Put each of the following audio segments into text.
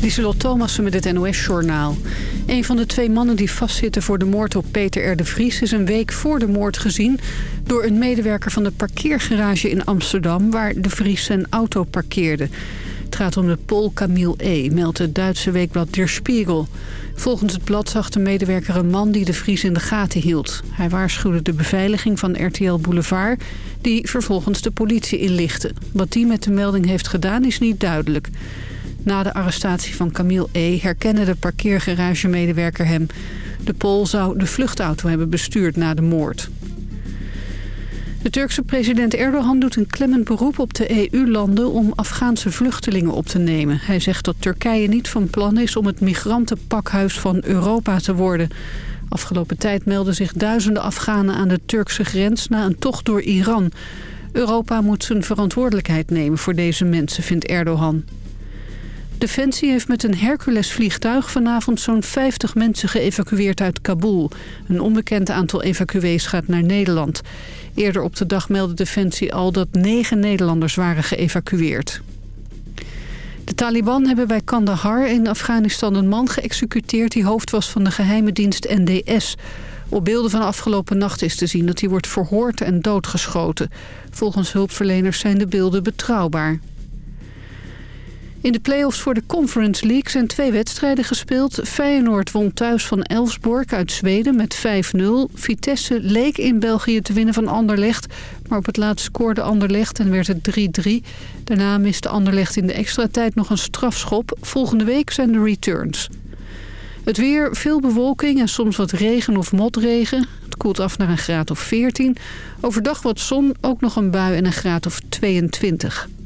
Lieselot Thomassen met het NOS-journaal. Een van de twee mannen die vastzitten voor de moord op Peter R. de Vries... is een week voor de moord gezien door een medewerker van de parkeergarage in Amsterdam... waar de Vries zijn auto parkeerde. Het gaat om de Pol Camille E., meldt het Duitse weekblad Der Spiegel. Volgens het blad zag de medewerker een man die de Vries in de gaten hield. Hij waarschuwde de beveiliging van RTL Boulevard... die vervolgens de politie inlichtte. Wat die met de melding heeft gedaan is niet duidelijk... Na de arrestatie van Camille E. herkende de parkeergaragemedewerker hem. De Pool zou de vluchtauto hebben bestuurd na de moord. De Turkse president Erdogan doet een klemmend beroep op de EU-landen om Afghaanse vluchtelingen op te nemen. Hij zegt dat Turkije niet van plan is om het migrantenpakhuis van Europa te worden. Afgelopen tijd melden zich duizenden Afghanen aan de Turkse grens na een tocht door Iran. Europa moet zijn verantwoordelijkheid nemen voor deze mensen, vindt Erdogan. Defensie heeft met een Hercules-vliegtuig vanavond zo'n 50 mensen geëvacueerd uit Kabul. Een onbekend aantal evacuees gaat naar Nederland. Eerder op de dag meldde Defensie al dat negen Nederlanders waren geëvacueerd. De Taliban hebben bij Kandahar in Afghanistan een man geëxecuteerd... die hoofd was van de geheime dienst NDS. Op beelden van afgelopen nacht is te zien dat hij wordt verhoord en doodgeschoten. Volgens hulpverleners zijn de beelden betrouwbaar. In de play-offs voor de Conference League zijn twee wedstrijden gespeeld. Feyenoord won thuis van Elfsborg uit Zweden met 5-0. Vitesse leek in België te winnen van Anderlecht. Maar op het laatst scoorde Anderlecht en werd het 3-3. Daarna miste Anderlecht in de extra tijd nog een strafschop. Volgende week zijn de returns. Het weer, veel bewolking en soms wat regen of motregen. Het koelt af naar een graad of 14. Overdag wat zon, ook nog een bui en een graad of 22.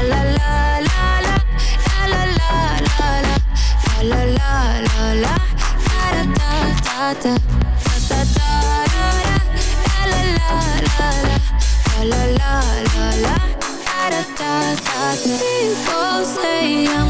La la la la la, la la la la la, la la la la la, la da da da, da da da da da, la la la la la, la la la la la, people say I'm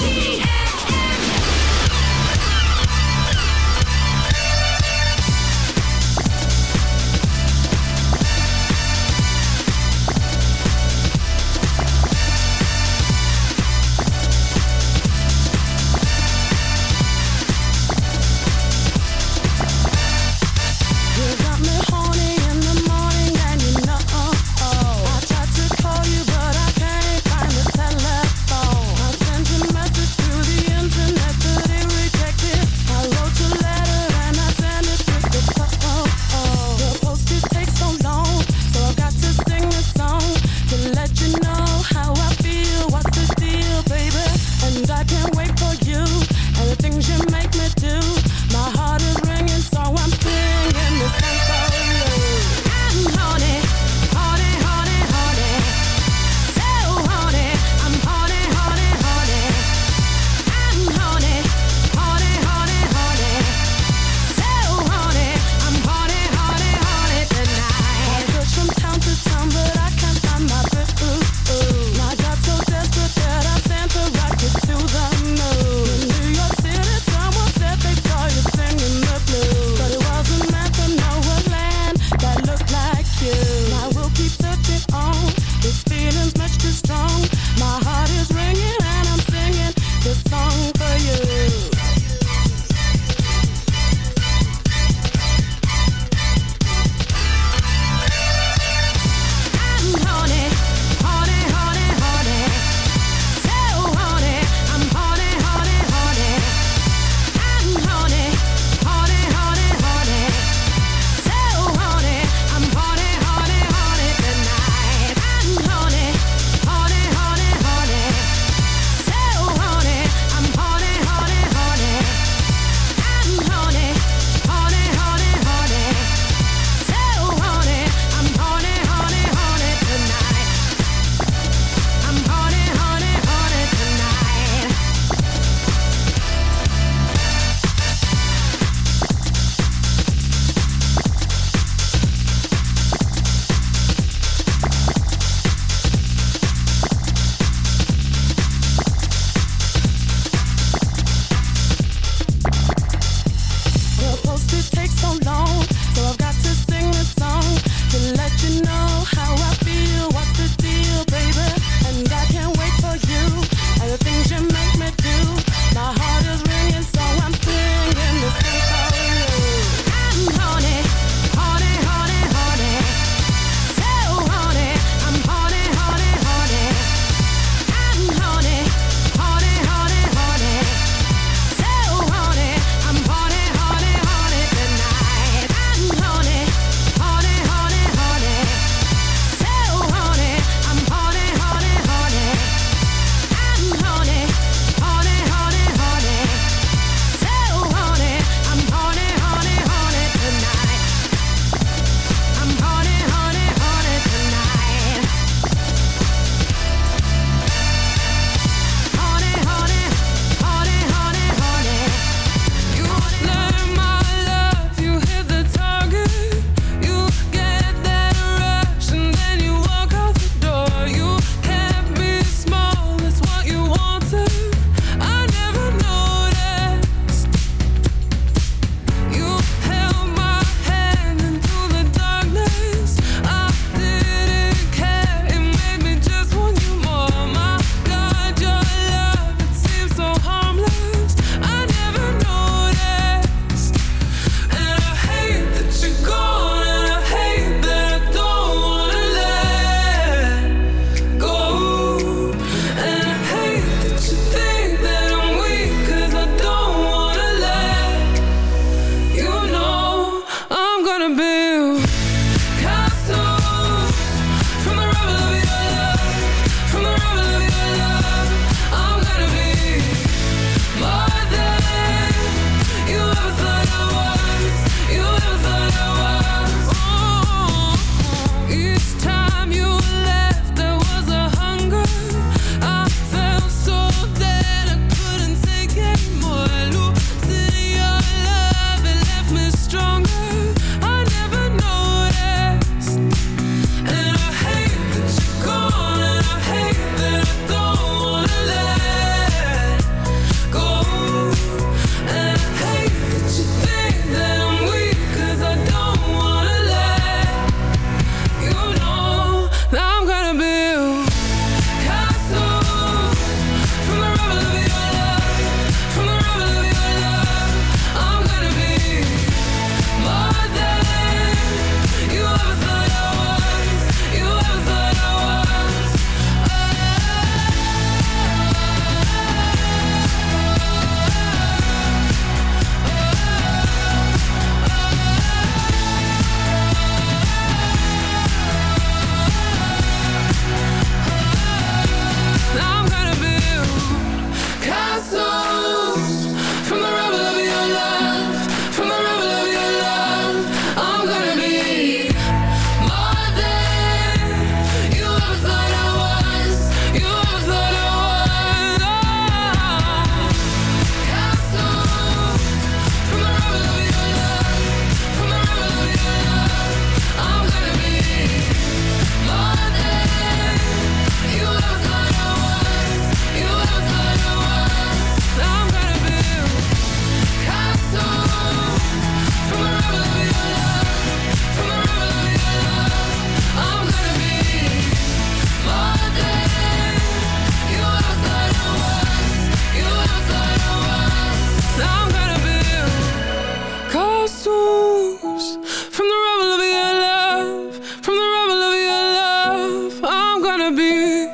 tools from the rubble of your love, from the rubble of your love. I'm gonna be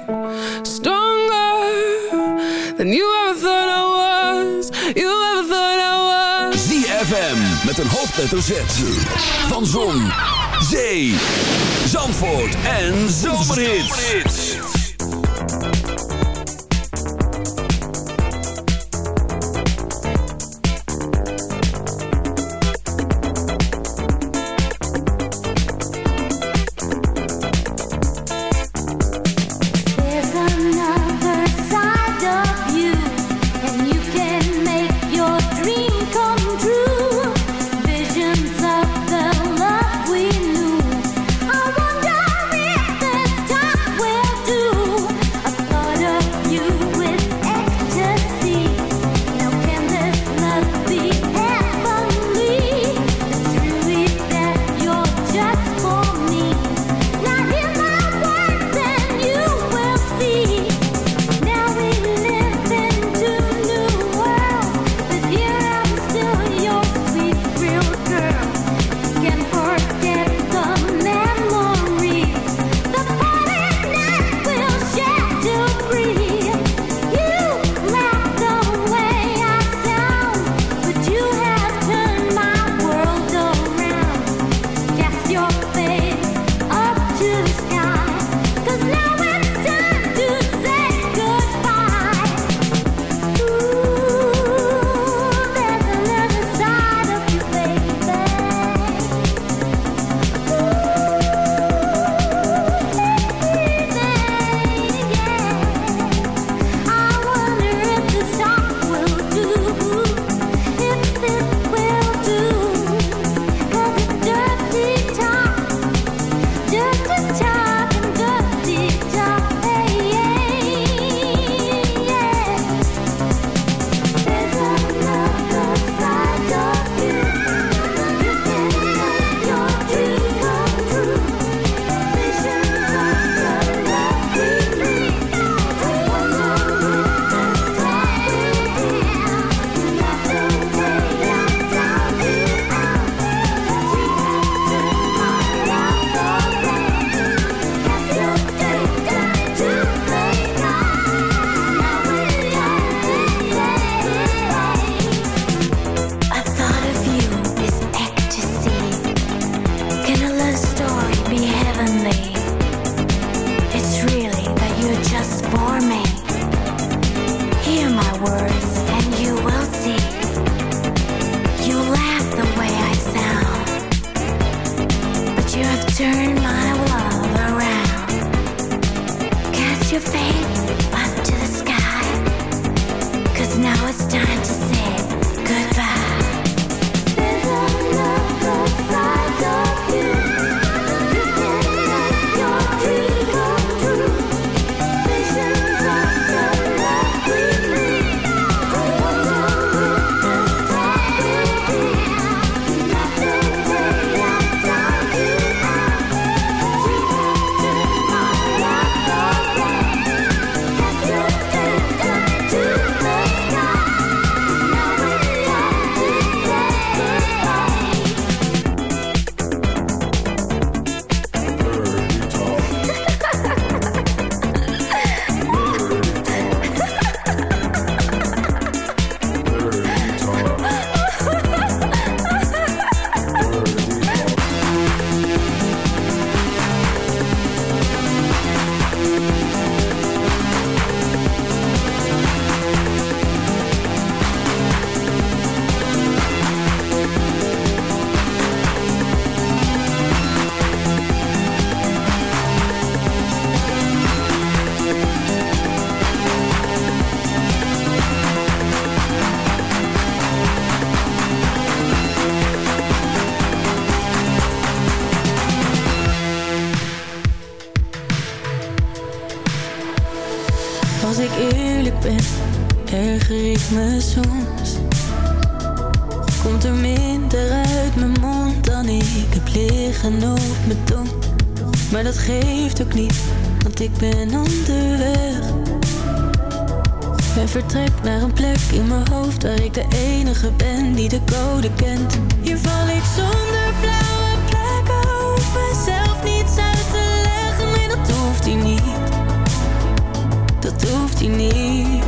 stronger than you ever thought I was. You ever thought I was. ZFM met een hoofdletter Z van Zon, Zee, Zandvoort en Zomerhits. geeft ook niet, want ik ben onderweg. Mijn vertrek naar een plek in mijn hoofd waar ik de enige ben die de code kent. Hier val ik zonder blauwe plekken, hoef zelf niets uit te leggen. Nee, dat hoeft hij niet, dat hoeft hij niet.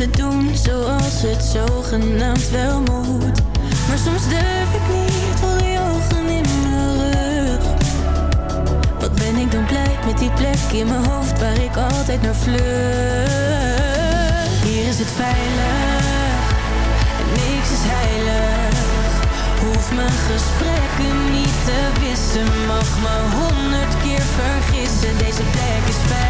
te doen zoals het zogenaamd wel moet. Maar soms durf ik niet, voel die ogen in mijn rug. Wat ben ik dan blij met die plek in mijn hoofd waar ik altijd naar vlucht. Hier is het veilig, en niks is heilig. Hoef mijn gesprekken niet te wissen, mag me honderd keer vergissen. Deze plek is veilig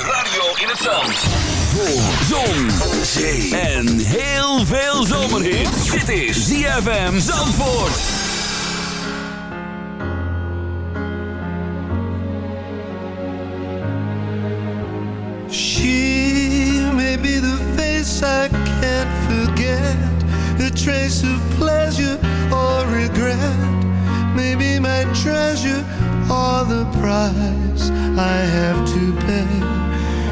je radio in het zand. Voor zon, zee en heel veel zomerhit. Dit is ZFM Zandvoort. She may be the face I can't forget, a trace of pleasure or regret. Maybe my treasure or the price I have to pay.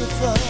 the flow.